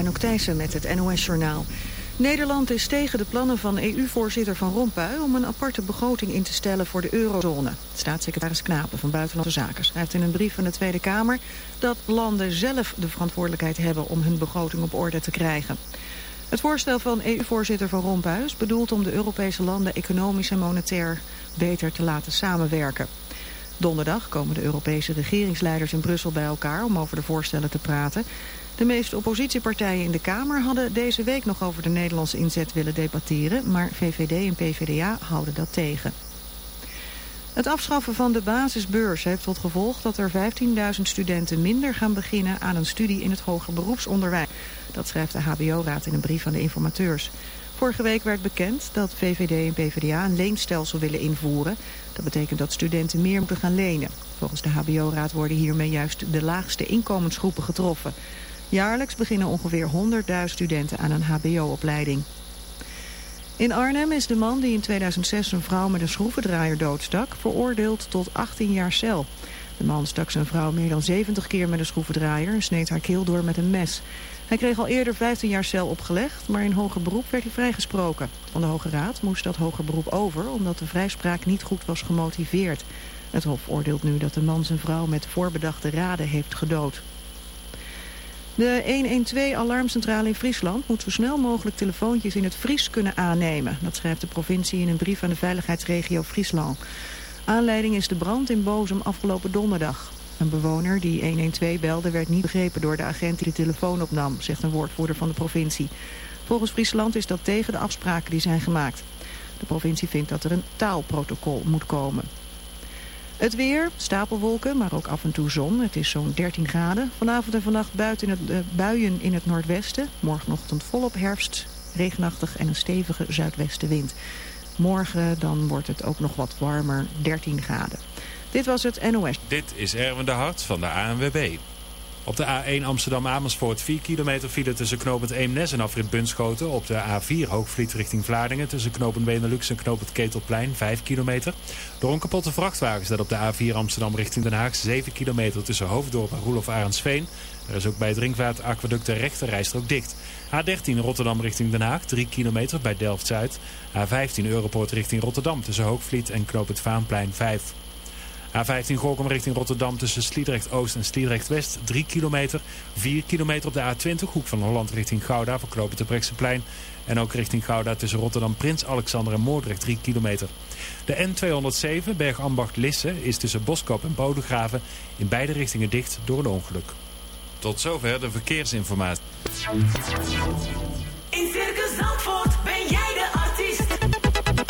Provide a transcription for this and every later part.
Anouk Thijssen met het NOS-journaal. Nederland is tegen de plannen van EU-voorzitter Van Rompuy... om een aparte begroting in te stellen voor de eurozone. Staatssecretaris Knapen van Buitenlandse Zaken schrijft in een brief van de Tweede Kamer... dat landen zelf de verantwoordelijkheid hebben om hun begroting op orde te krijgen. Het voorstel van EU-voorzitter Van Rompuy is bedoeld om de Europese landen economisch en monetair beter te laten samenwerken. Donderdag komen de Europese regeringsleiders in Brussel bij elkaar om over de voorstellen te praten. De meeste oppositiepartijen in de Kamer hadden deze week nog over de Nederlandse inzet willen debatteren, maar VVD en PVDA houden dat tegen. Het afschaffen van de basisbeurs heeft tot gevolg dat er 15.000 studenten minder gaan beginnen aan een studie in het hoger beroepsonderwijs. Dat schrijft de HBO-raad in een brief aan de informateurs. Vorige week werd bekend dat VVD en PvdA een leenstelsel willen invoeren. Dat betekent dat studenten meer moeten gaan lenen. Volgens de HBO-raad worden hiermee juist de laagste inkomensgroepen getroffen. Jaarlijks beginnen ongeveer 100.000 studenten aan een hbo-opleiding. In Arnhem is de man die in 2006 een vrouw met een schroevendraaier doodstak... veroordeeld tot 18 jaar cel. De man stak zijn vrouw meer dan 70 keer met een schroevendraaier... en sneed haar keel door met een mes. Hij kreeg al eerder 15 jaar cel opgelegd, maar in hoger beroep werd hij vrijgesproken. Van de Hoge Raad moest dat hoger beroep over, omdat de vrijspraak niet goed was gemotiveerd. Het Hof oordeelt nu dat de man zijn vrouw met voorbedachte raden heeft gedood. De 112-alarmcentrale in Friesland moet zo snel mogelijk telefoontjes in het Fries kunnen aannemen. Dat schrijft de provincie in een brief aan de veiligheidsregio Friesland. Aanleiding is de brand in Bozem afgelopen donderdag. Een bewoner die 112 belde werd niet begrepen door de agent die de telefoon opnam, zegt een woordvoerder van de provincie. Volgens Friesland is dat tegen de afspraken die zijn gemaakt. De provincie vindt dat er een taalprotocol moet komen. Het weer, stapelwolken, maar ook af en toe zon. Het is zo'n 13 graden. Vanavond en vannacht buiten uh, buien in het noordwesten. Morgenochtend volop herfst, regenachtig en een stevige zuidwestenwind. Morgen dan wordt het ook nog wat warmer, 13 graden. Dit was het NOS. Dit is Erwin de Hart van de ANWB. Op de A1 Amsterdam-Amersfoort 4 kilometer file tussen knooppunt Eemnes en afrit Bunschoten. Op de A4 Hoogvliet richting Vlaardingen tussen knooppunt Benelux en knooppunt Ketelplein 5 kilometer. Door een kapotte vrachtwagen staat op de A4 Amsterdam richting Den Haag 7 kilometer tussen Hoofddorp en Roelof Arendsveen. Er is ook bij het Drinkvaart Aquaduct de rechte rijstrook dicht. A13 Rotterdam richting Den Haag 3 kilometer bij Delft-Zuid. A15 Europoort richting Rotterdam tussen Hoogvliet en knooppunt Vaanplein 5 A15 Gorkum richting Rotterdam tussen Sliedrecht Oost en Sliedrecht West 3 kilometer. 4 kilometer op de A20 hoek van Holland richting Gouda voor knopen te Brechtseplein. En ook richting Gouda tussen Rotterdam Prins Alexander en Moordrecht 3 kilometer. De N207 Bergambacht-Lisse is tussen Boskoop en Bodegraven in beide richtingen dicht door een ongeluk. Tot zover de verkeersinformatie. In Circus Zandvoort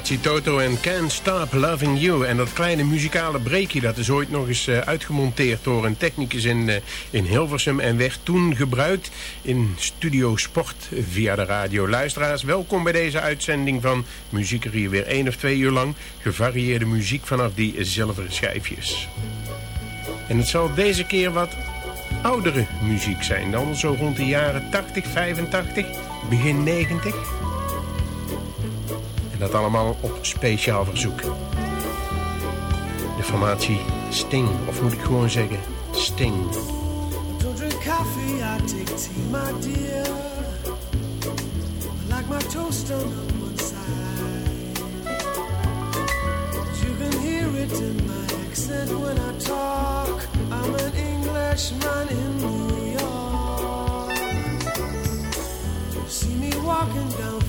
Formatie Toto en Can't Stop Loving You. En dat kleine muzikale breekje dat is ooit nog eens uh, uitgemonteerd door een technicus in, uh, in Hilversum. En werd toen gebruikt in Studio Sport via de radio. Luisteraars, welkom bij deze uitzending van Muziekerie. Weer één of twee uur lang gevarieerde muziek vanaf die zilveren schijfjes. En het zal deze keer wat oudere muziek zijn. Dan zo rond de jaren 80, 85, begin 90. Dat allemaal op speciaal verzoek. De formatie Sting, of moet ik gewoon zeggen Sting. Don't drink coffee, I take tea, my dear. I like my toast on one side. You can hear it in my accent when I talk. I'm an Englishman in New York. See me walking down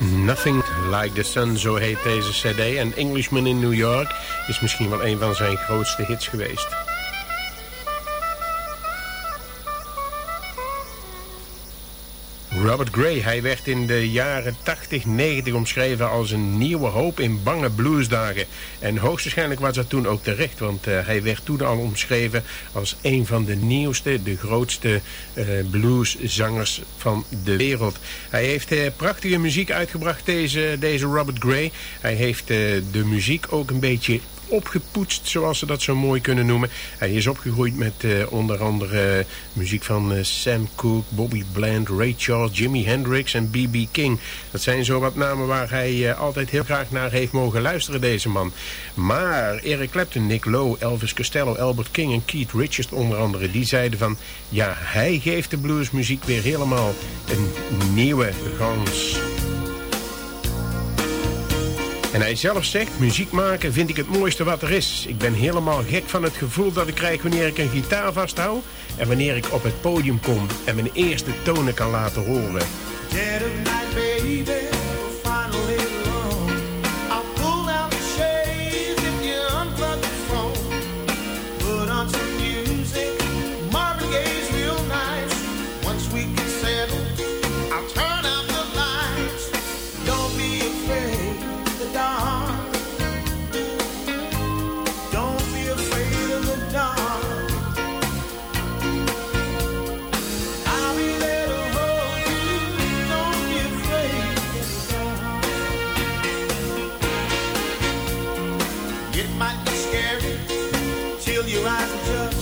Nothing Like the Sun, zo heet deze cd. En Englishman in New York is misschien wel een van zijn grootste hits geweest. Robert Gray, hij werd in de jaren 80, 90 omschreven als een nieuwe hoop in bange bluesdagen. En hoogstwaarschijnlijk was dat toen ook terecht, want uh, hij werd toen al omschreven als een van de nieuwste, de grootste uh, blueszangers van de wereld. Hij heeft uh, prachtige muziek uitgebracht, deze, deze Robert Gray. Hij heeft de muziek ook een beetje opgepoetst, zoals ze dat zo mooi kunnen noemen. Hij is opgegroeid met eh, onder andere eh, muziek van eh, Sam Cooke, Bobby Bland, Ray Charles, Jimi Hendrix en B.B. King. Dat zijn zo wat namen waar hij altijd heel graag naar heeft mogen luisteren, deze man. Maar Eric Clapton, Nick Lowe, Elvis Costello, Albert King en Keith Richards onder andere... die zeiden van, ja, hij geeft de bluesmuziek weer helemaal een nieuwe kans. En hij zelf zegt, muziek maken vind ik het mooiste wat er is. Ik ben helemaal gek van het gevoel dat ik krijg wanneer ik een gitaar vasthoud... en wanneer ik op het podium kom en mijn eerste tonen kan laten horen. Of night, baby, not just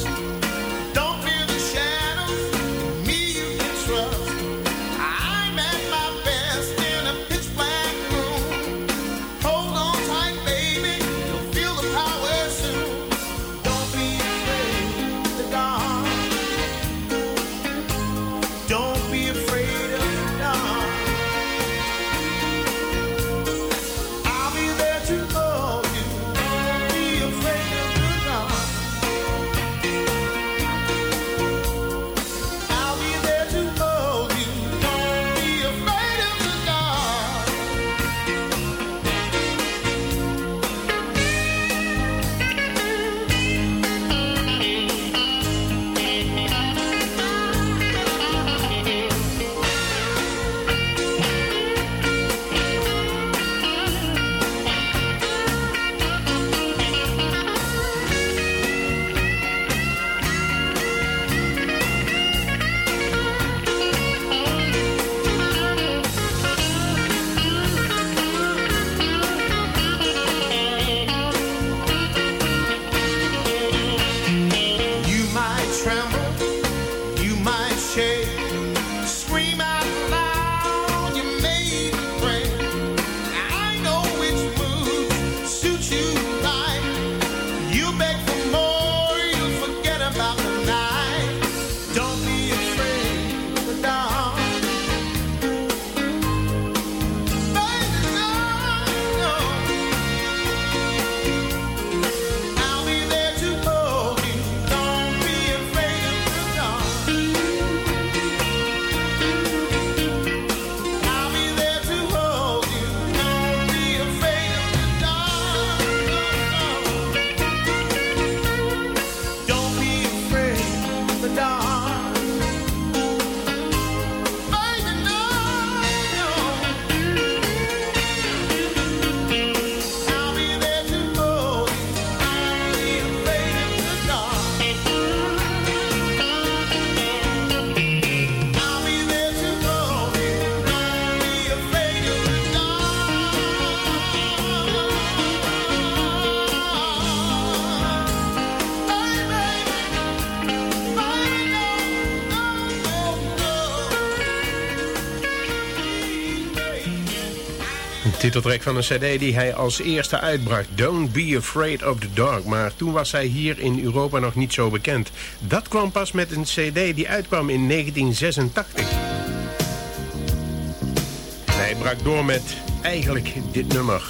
titeltrack van een cd die hij als eerste uitbracht. Don't be afraid of the dark. Maar toen was hij hier in Europa nog niet zo bekend. Dat kwam pas met een cd die uitkwam in 1986. En hij brak door met eigenlijk dit nummer.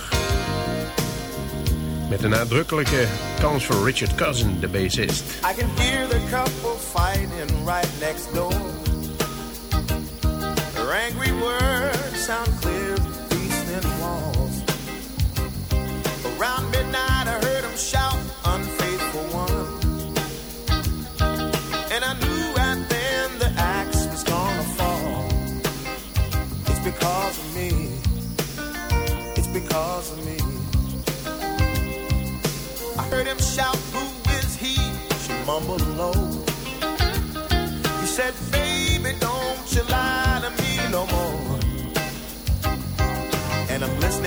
Met een nadrukkelijke kans voor Richard Cousin, de bassist. I can hear the couple fighting right next door. Angry words sound clear Around midnight, I heard them shout, unfaithful one. And I knew then the axe was gonna fall. It's because of me. It's because of me. I heard him shout, Who is he? She mumbled low. He said, Baby, don't you lie to me no more.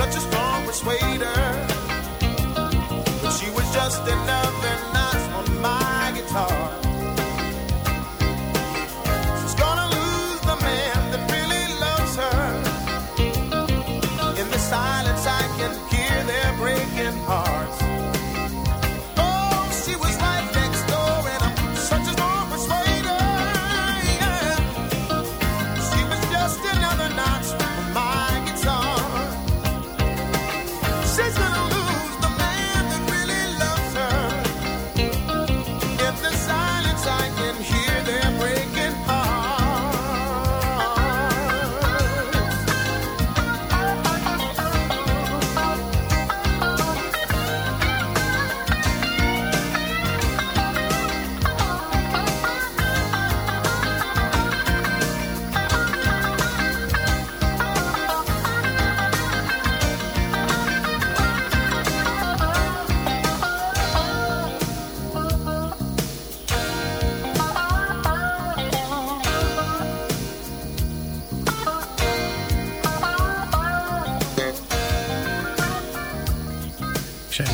Such a strong persuader. But she was just another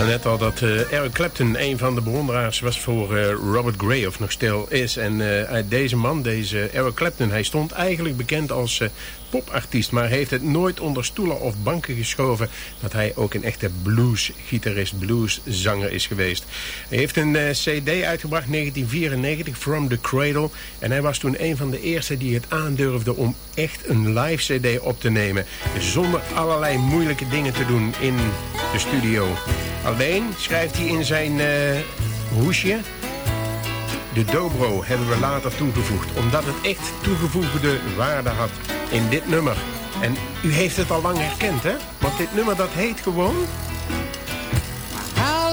net al dat eh, Eric Clapton een van de bewonderaars was voor eh, Robert Gray, of nog stil is. En eh, deze man, deze Eric Clapton, hij stond eigenlijk bekend als popartiest... maar heeft het nooit onder stoelen of banken geschoven... dat hij ook een echte bluesgitarist, blueszanger is geweest. Hij heeft een cd uitgebracht, 1994, From the Cradle. En hij was toen een van de eerste die het aandurfde om echt een live cd op te nemen. Zonder allerlei moeilijke dingen te doen in de studio. Alleen schrijft hij in zijn eh, hoesje... De dobro hebben we later toegevoegd, omdat het echt toegevoegde waarde had in dit nummer. En u heeft het al lang herkend, hè? Want dit nummer dat heet gewoon...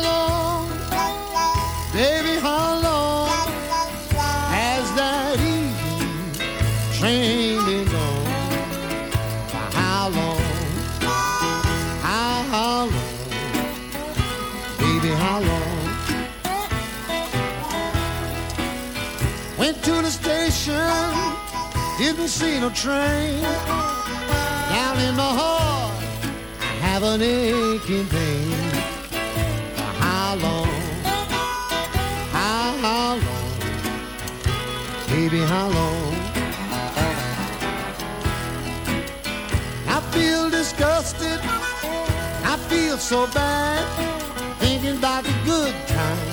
Long, baby, didn't see no train. Down in my heart, I have an aching pain. How long? How, how long? Baby, how long? I feel disgusted. I feel so bad. Thinking about the good time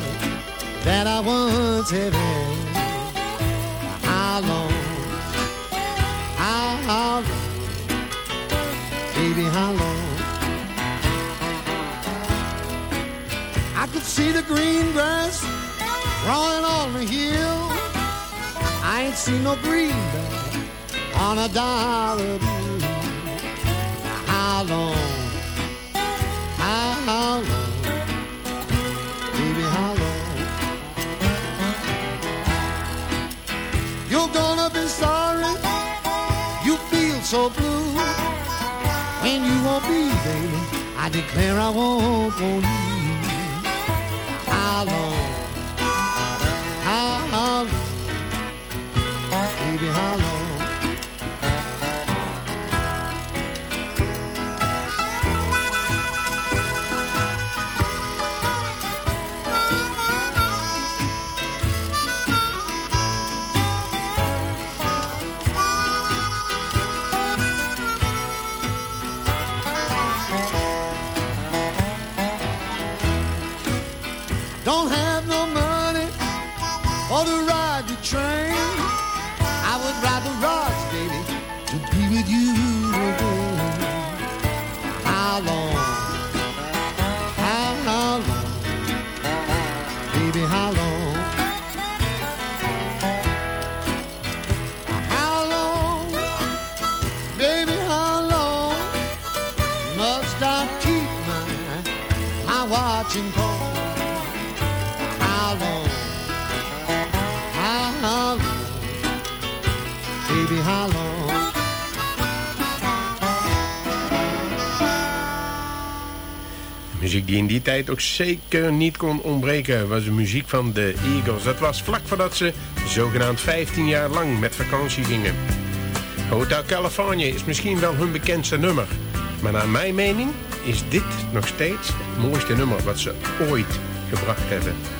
that I once had. How, long? Baby, how long? I could see the green grass growing on the hill. I ain't seen no green greenback on a dollar bill. How long? How, how long? Baby, how long? You're gonna be sorry. So blue when you won't be, baby. I declare I won't go you. How long? How, how long? Baby, how long? In die tijd ook zeker niet kon ontbreken was de muziek van de Eagles. Dat was vlak voordat ze zogenaamd 15 jaar lang met vakantie gingen. Hotel California is misschien wel hun bekendste nummer. Maar naar mijn mening is dit nog steeds het mooiste nummer wat ze ooit gebracht hebben.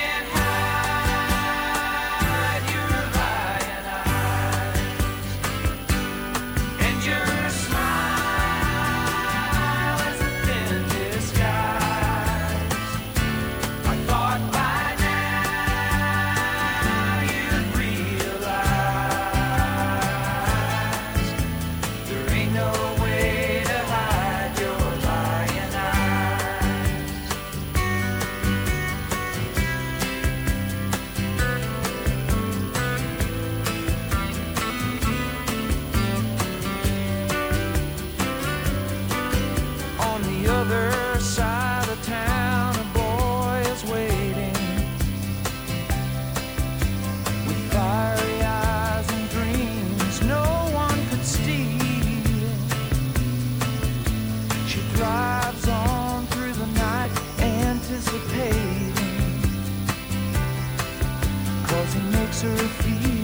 She drives on through the night, anticipating, cause he makes her feel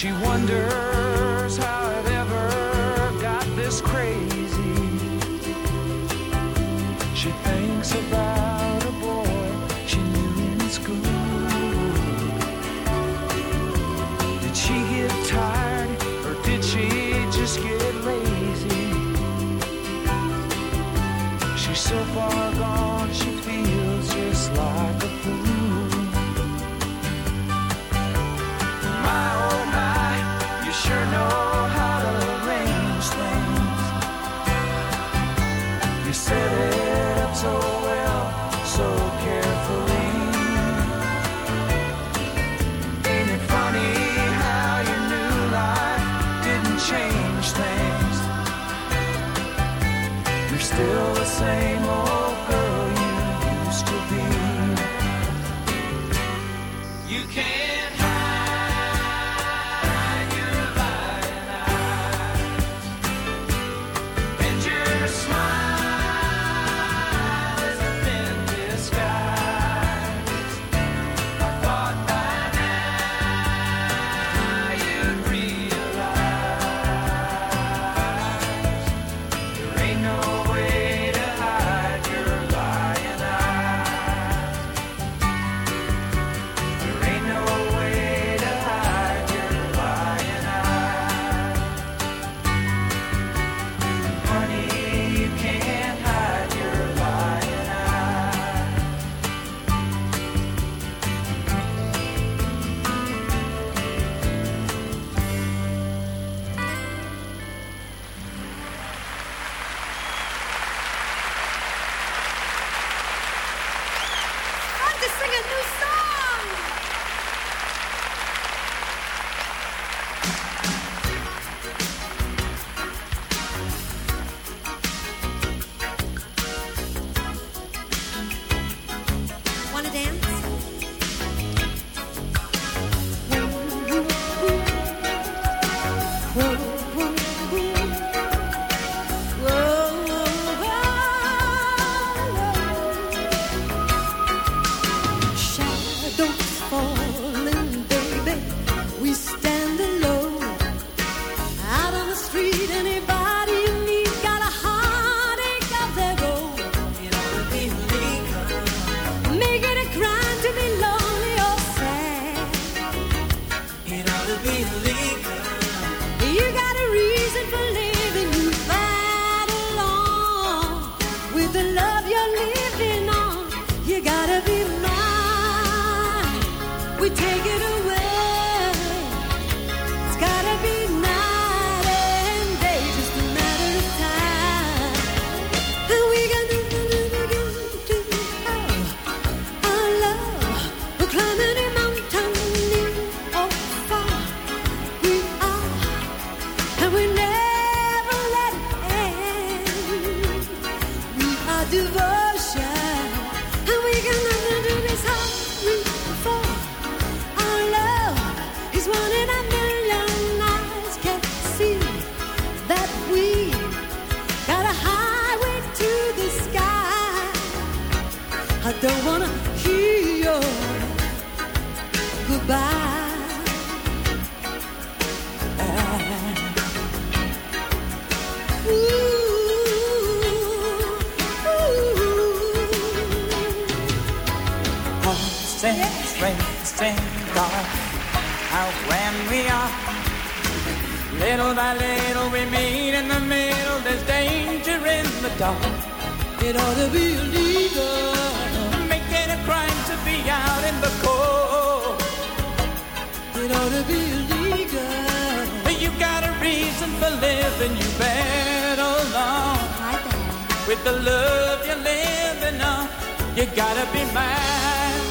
She wonders how it ever got this crazy. She thinks about a boy she knew in school. Did she get tired or did she just get lazy? She's so far gone, she feels just like a fool. My sing a new song. by little we meet in the middle. There's danger in the dark. It ought to be illegal. Make it a crime to be out in the cold. It ought to be illegal. You got a reason for living. You battle on with the love you're living on. You gotta be mine.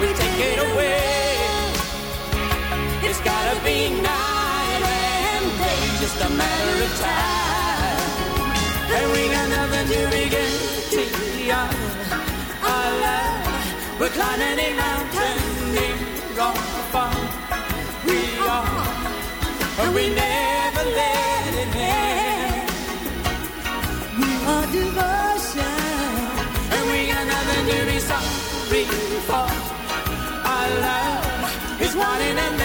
We, take it away. It's gotta be now matter of time. And we got nothing to begin to beyond our love. We're climbing a mountain named wrong far. We are, and we never let it end. We are devotion. And we got nothing to be sorry for. Our love is one in a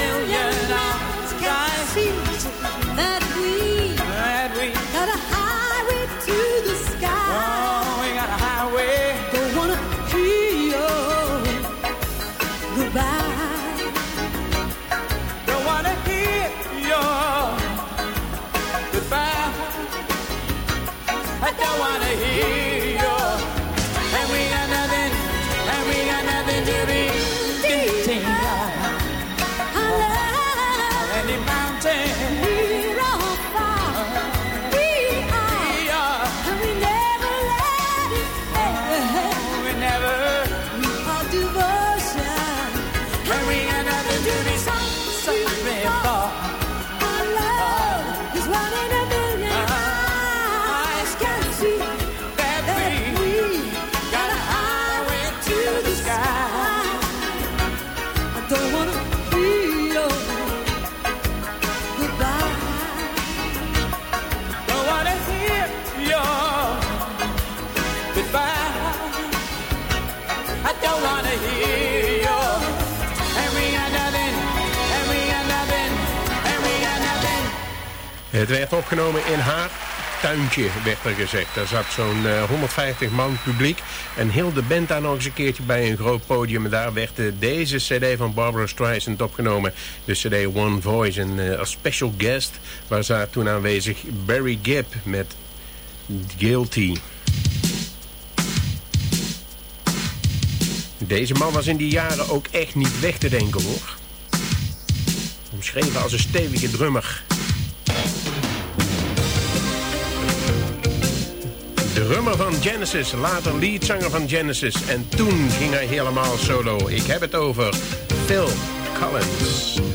Het werd opgenomen in haar tuintje, werd er gezegd. Daar zat zo'n eh, 150 man publiek. En heel de band daar nog eens een keertje bij een groot podium. En daar werd eh, deze cd van Barbara Streisand opgenomen. De cd One Voice. En eh, als special guest was daar toen aanwezig Barry Gibb met Guilty. Deze man was in die jaren ook echt niet weg te denken hoor. Omschreven als een stevige drummer. Drummer van Genesis, later leadzanger van Genesis. En toen ging hij helemaal solo. Ik heb het over Phil Collins.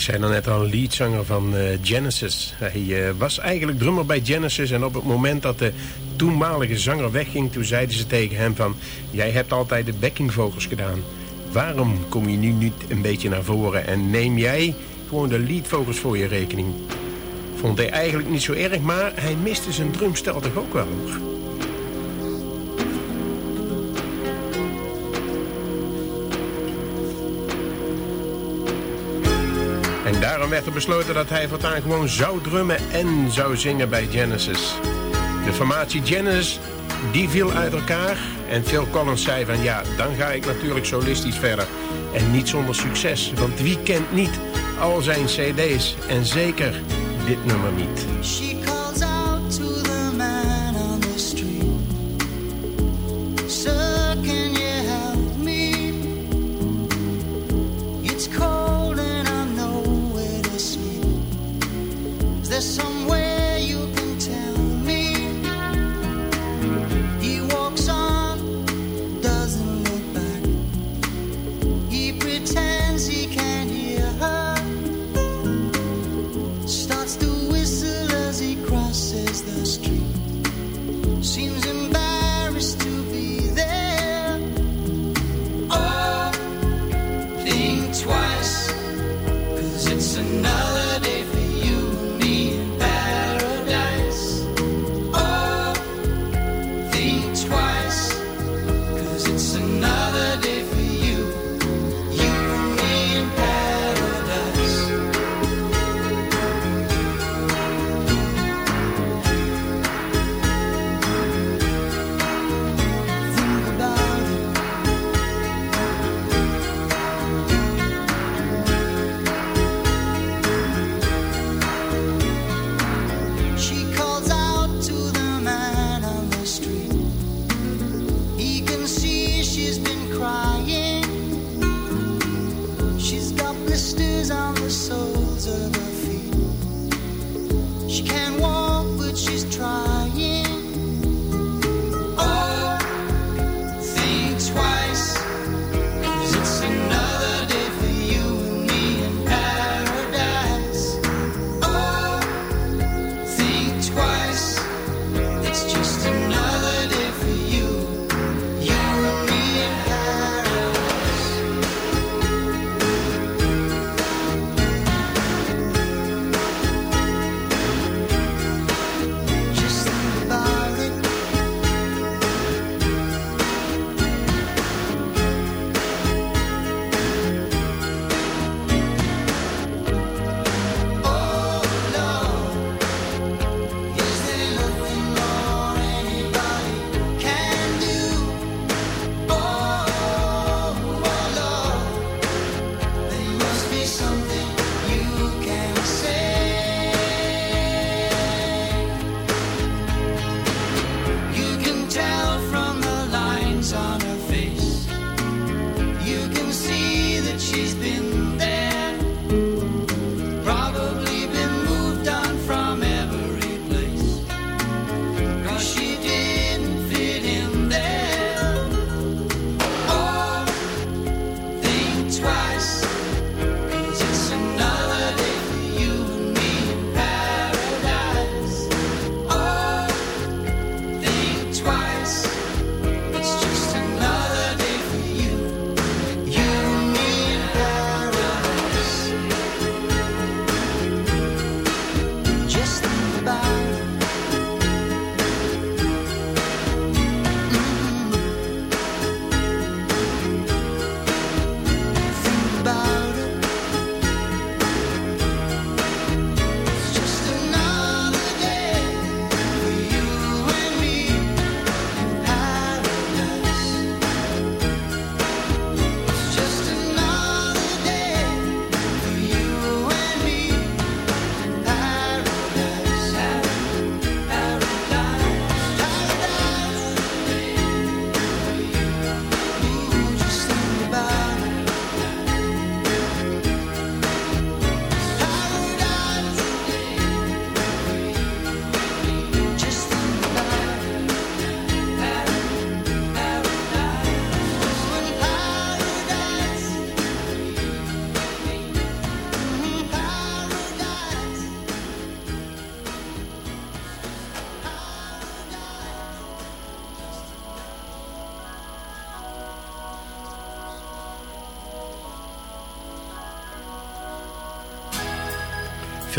Ik zei dan net al, leadzanger van eh, Genesis. Hij eh, was eigenlijk drummer bij Genesis en op het moment dat de toenmalige zanger wegging... toen zeiden ze tegen hem van, jij hebt altijd de backing vocals gedaan. Waarom kom je nu niet een beetje naar voren en neem jij gewoon de lead vocals voor je rekening? Vond hij eigenlijk niet zo erg, maar hij miste zijn drumstel toch ook wel hoor. Werd er besloten dat hij voortaan gewoon zou drummen en zou zingen bij Genesis. De formatie Genesis, die viel uit elkaar. En Phil Collins zei van ja, dan ga ik natuurlijk solistisch verder. En niet zonder succes, want wie kent niet al zijn cd's en zeker dit nummer niet.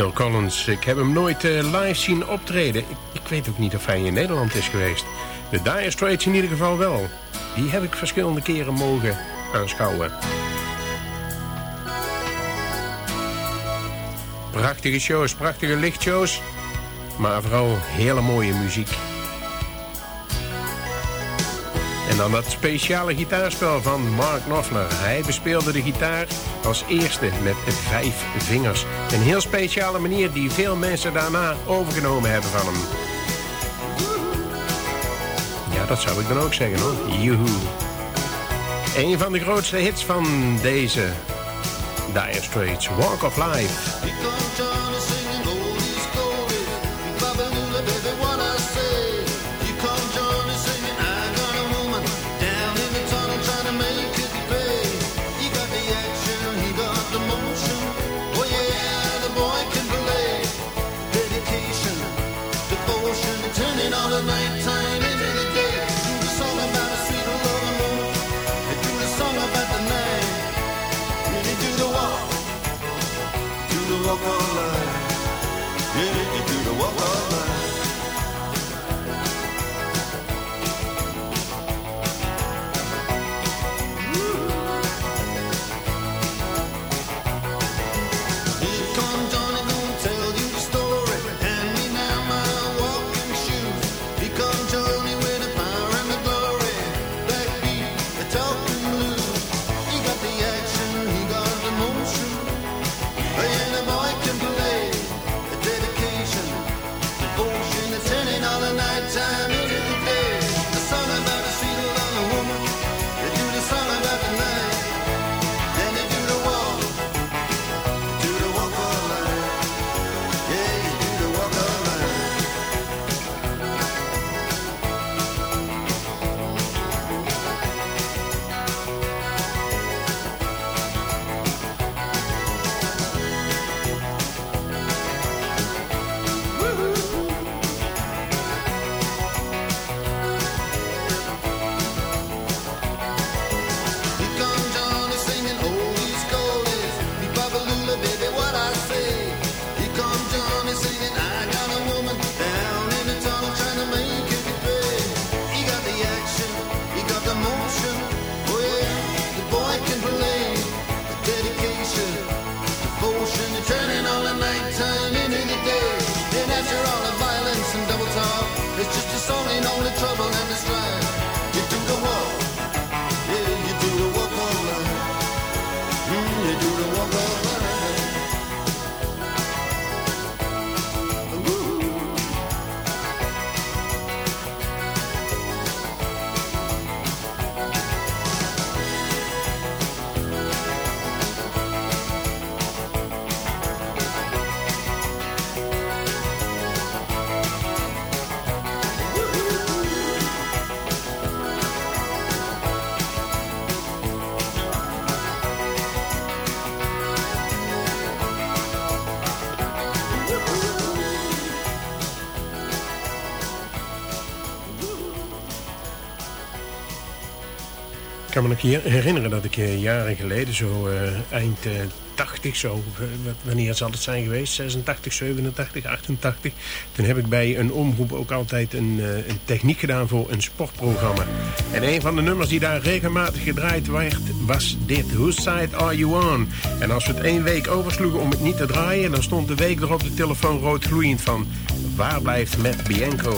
Phil Collins. Ik heb hem nooit eh, live zien optreden. Ik, ik weet ook niet of hij in Nederland is geweest. De Dire Straits in ieder geval wel. Die heb ik verschillende keren mogen aanschouwen. Prachtige shows, prachtige lichtshows. Maar vooral hele mooie muziek. En dan dat speciale gitaarspel van Mark Knopfler. Hij bespeelde de gitaar als eerste met vijf vingers. Een heel speciale manier die veel mensen daarna overgenomen hebben van hem. Ja, dat zou ik dan ook zeggen hoor. Joehoe. Een van de grootste hits van deze Dire Straits, Walk of Life. Kan me nog herinneren dat ik eh, jaren geleden, zo eh, eind eh, 80, zo, eh, wat- wanneer zal het zijn geweest? 86, 87, 88. Toen heb ik bij een omroep ook altijd een, een techniek gedaan voor een sportprogramma. En een van de nummers die daar regelmatig gedraaid werd, was dit. Whose Side Are You On? En als we het één week oversloegen om het niet te draaien, dan stond de week erop de telefoon rood gloeiend van... Waar blijft Matt Bianco?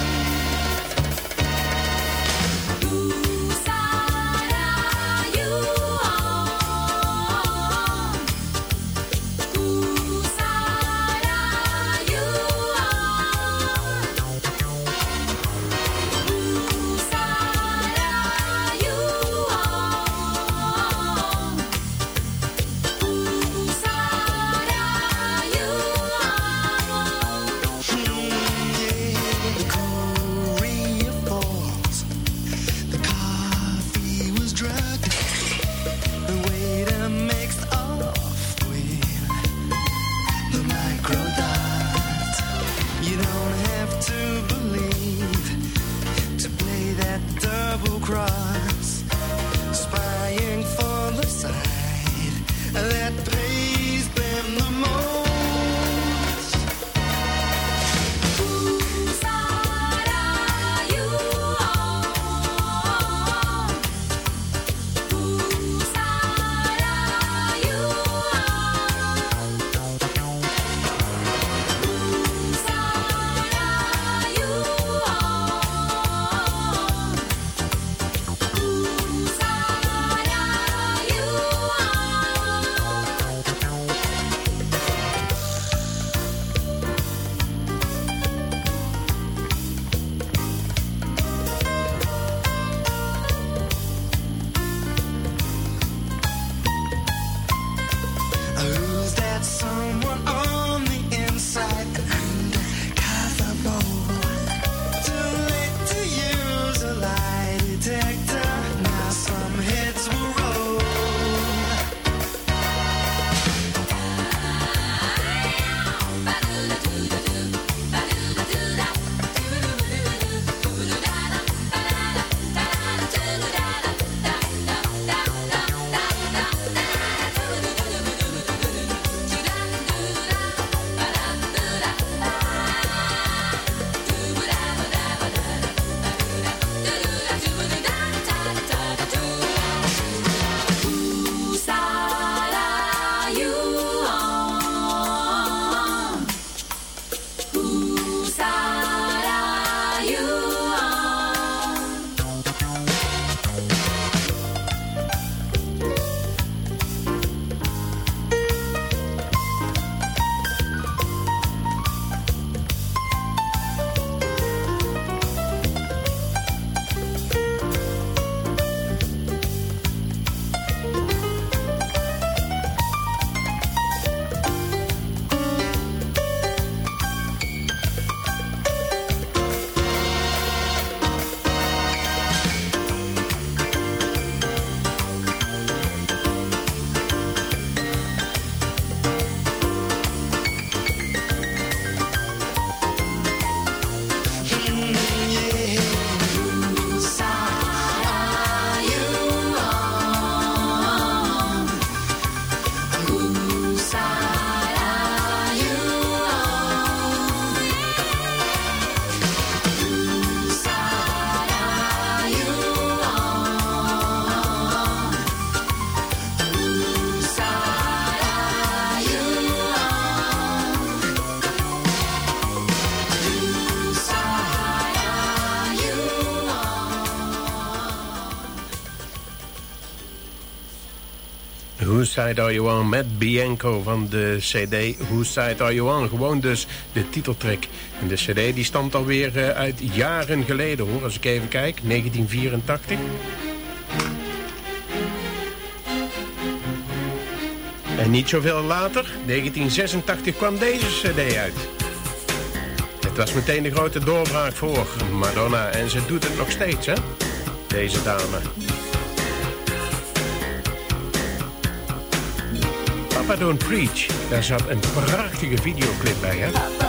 Side met Bianco van de cd Whose Side Are You On. Gewoon dus de titeltrack. En de cd die stamt alweer eh, uit jaren geleden hoor. Als ik even kijk, 1984. En niet zoveel later, 1986, kwam deze cd uit. Het was meteen de grote doorbraak voor Madonna. En ze doet het nog steeds, hè? Deze dame. Papa Don't Preach. Daar zat een prachtige videoclip bij, hè?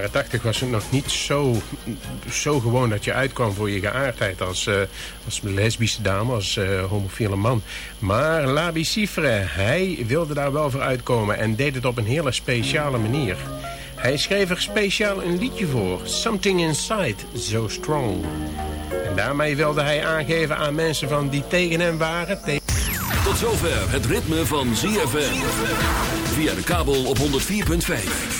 Jaren tachtig was het nog niet zo, zo gewoon dat je uitkwam voor je geaardheid als, eh, als lesbische dame, als eh, homofiele man. Maar Labi Cifre, hij wilde daar wel voor uitkomen en deed het op een hele speciale manier. Hij schreef er speciaal een liedje voor, Something Inside So Strong. En daarmee wilde hij aangeven aan mensen van die tegen hem waren... Tot zover het ritme van ZFM. Via de kabel op 104.5.